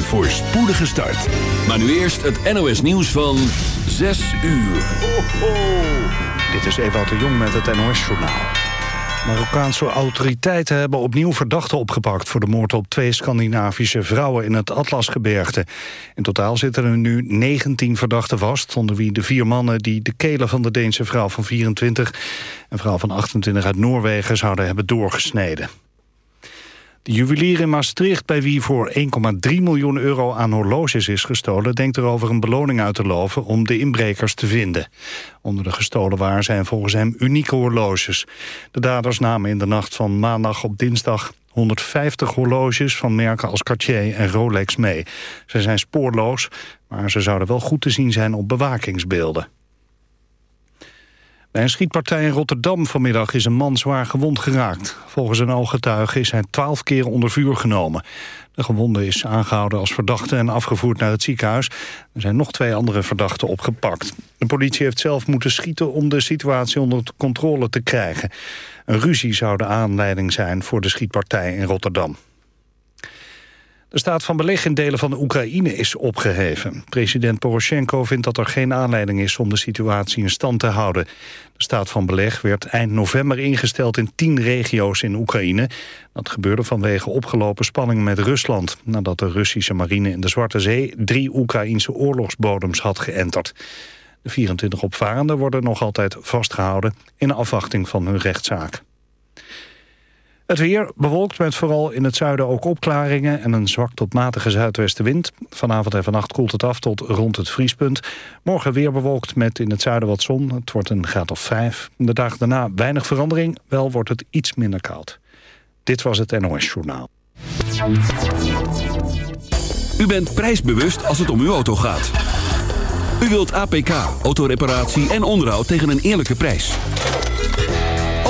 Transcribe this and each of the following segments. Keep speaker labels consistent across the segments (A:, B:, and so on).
A: Een voorspoedige start. Maar nu eerst het NOS nieuws van 6 uur. Ho.
B: Dit is Ewout de Jong met het NOS-journaal. Marokkaanse autoriteiten hebben opnieuw verdachten opgepakt... voor de moord op twee Scandinavische vrouwen in het Atlasgebergte. In totaal zitten er nu 19 verdachten vast... onder wie de vier mannen die de kelen van de Deense vrouw van 24... en vrouw van 28 uit Noorwegen zouden hebben doorgesneden. De juwelier in Maastricht, bij wie voor 1,3 miljoen euro aan horloges is gestolen... denkt erover een beloning uit te loven om de inbrekers te vinden. Onder de gestolen waar zijn volgens hem unieke horloges. De daders namen in de nacht van maandag op dinsdag 150 horloges van merken als Cartier en Rolex mee. Ze zijn spoorloos, maar ze zouden wel goed te zien zijn op bewakingsbeelden. Bij een schietpartij in Rotterdam vanmiddag is een man zwaar gewond geraakt. Volgens een ooggetuige is hij twaalf keer onder vuur genomen. De gewonde is aangehouden als verdachte en afgevoerd naar het ziekenhuis. Er zijn nog twee andere verdachten opgepakt. De politie heeft zelf moeten schieten om de situatie onder controle te krijgen. Een ruzie zou de aanleiding zijn voor de schietpartij in Rotterdam. De staat van beleg in delen van de Oekraïne is opgeheven. President Poroshenko vindt dat er geen aanleiding is om de situatie in stand te houden. De staat van beleg werd eind november ingesteld in tien regio's in Oekraïne. Dat gebeurde vanwege opgelopen spanning met Rusland... nadat de Russische marine in de Zwarte Zee drie Oekraïnse oorlogsbodems had geënterd. De 24 opvarenden worden nog altijd vastgehouden in afwachting van hun rechtszaak. Het weer bewolkt met vooral in het zuiden ook opklaringen... en een zwak tot matige zuidwestenwind. Vanavond en vannacht koelt het af tot rond het vriespunt. Morgen weer bewolkt met in het zuiden wat zon. Het wordt een graad of vijf. De dag daarna weinig verandering, wel wordt het iets minder koud. Dit was het NOS Journaal.
A: U bent prijsbewust als het om uw auto gaat. U wilt APK, autoreparatie en onderhoud tegen een eerlijke prijs.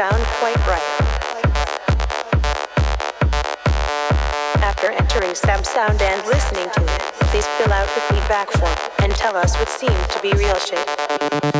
C: sound quite right. After entering some sound and listening to it, please fill out the feedback form and tell us what seemed to be real shit.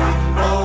C: rock, roll.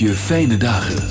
C: Je fijne dagen.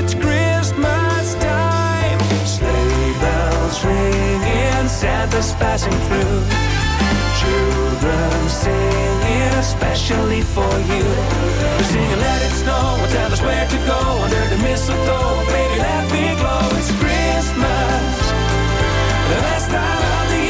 D: cause it's Christmas time. Sleigh bells ringing, Santa's passing through. Children singing, especially for you. They're singing, let it snow, and tell us where to go under the mistletoe. Baby, let me glow. It's Christmas, the best time of the year.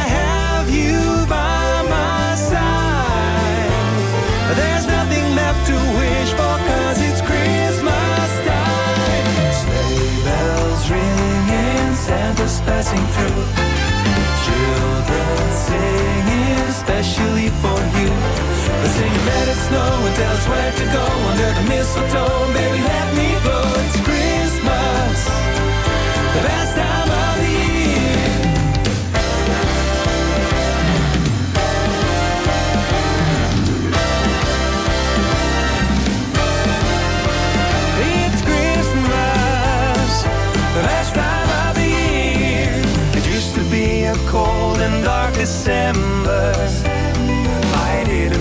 E: especially for you. They're singing, let it snow and tell us where to go under the mistletoe. Baby, let me go. It's Christmas, the best time of the year. It's Christmas, the best time of the year. It used to be a cold and dark December.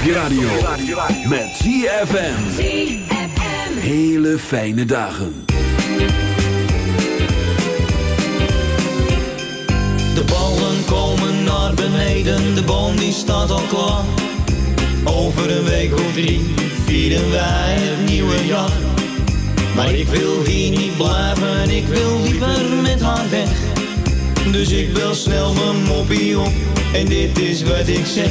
A: Op je radio. Met ZFM. Hele fijne dagen.
F: De ballen komen naar beneden, de boom die staat al klaar. Over een week of drie vieren wij het nieuwe jaar. Maar ik wil hier niet blijven, ik wil liever met haar weg. Dus ik bel snel mijn moppie op en dit is wat ik zeg.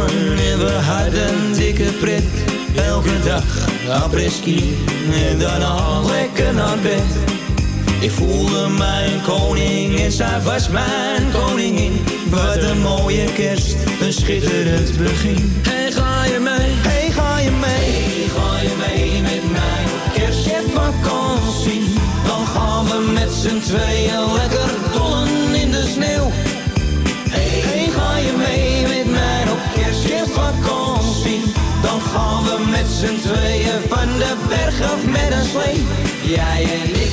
F: Komen en we hadden dikke pret. Elke dag apres-ski en daarna lekker naar bed. Ik voelde mijn koning en zij was mijn koningin. Wat een mooie kerst, een schitterend begin. Hey, ga je mee? Hey, ga je mee? Hey, ga je mee met mij kerstvakantie? Dan gaan we met z'n tweeën lekker dollen in de sneeuw. Kerstvakantie? Dan gaan we met z'n tweeën van de berg af met een slee. Jij en ik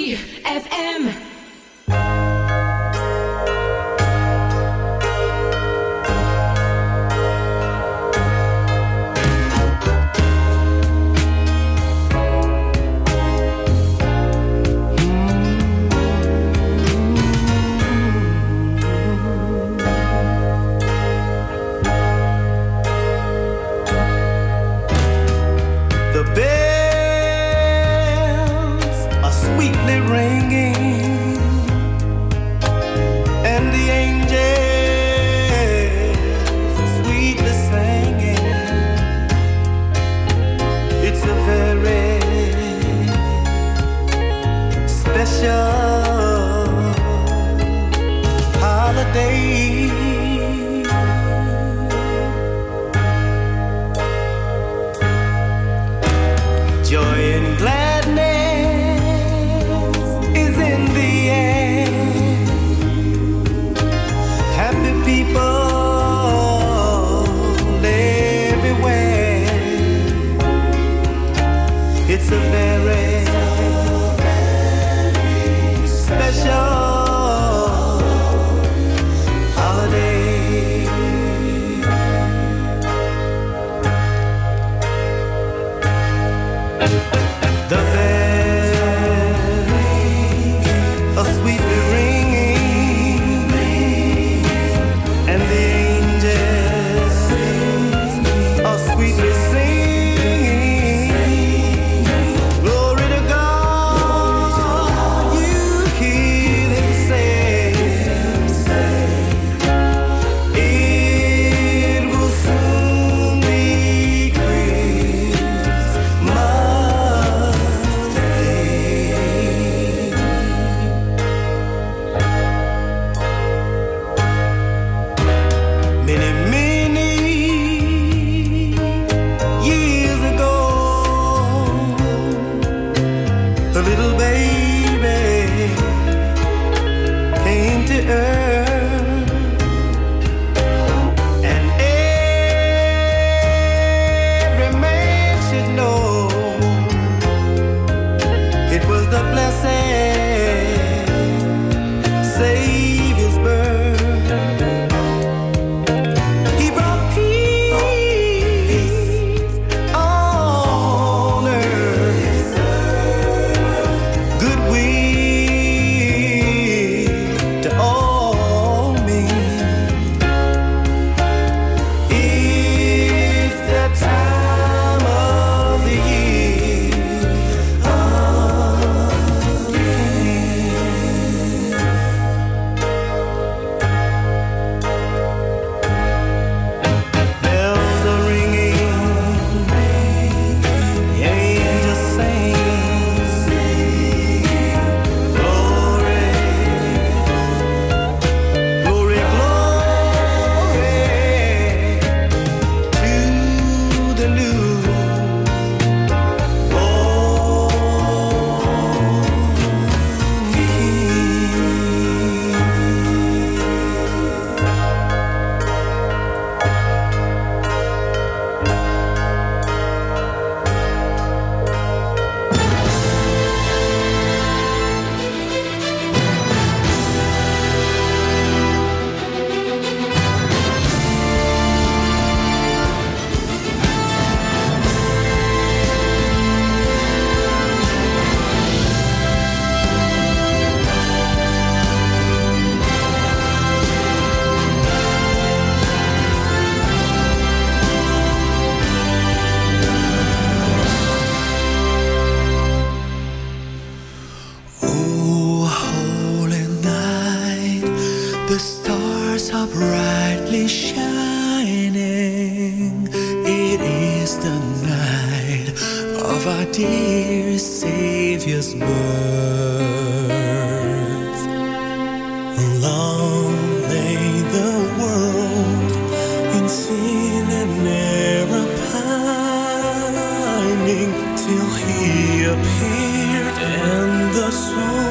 D: The
E: night of our dear Savior's birth. Long lay the world in sin and error pining till He appeared and the soul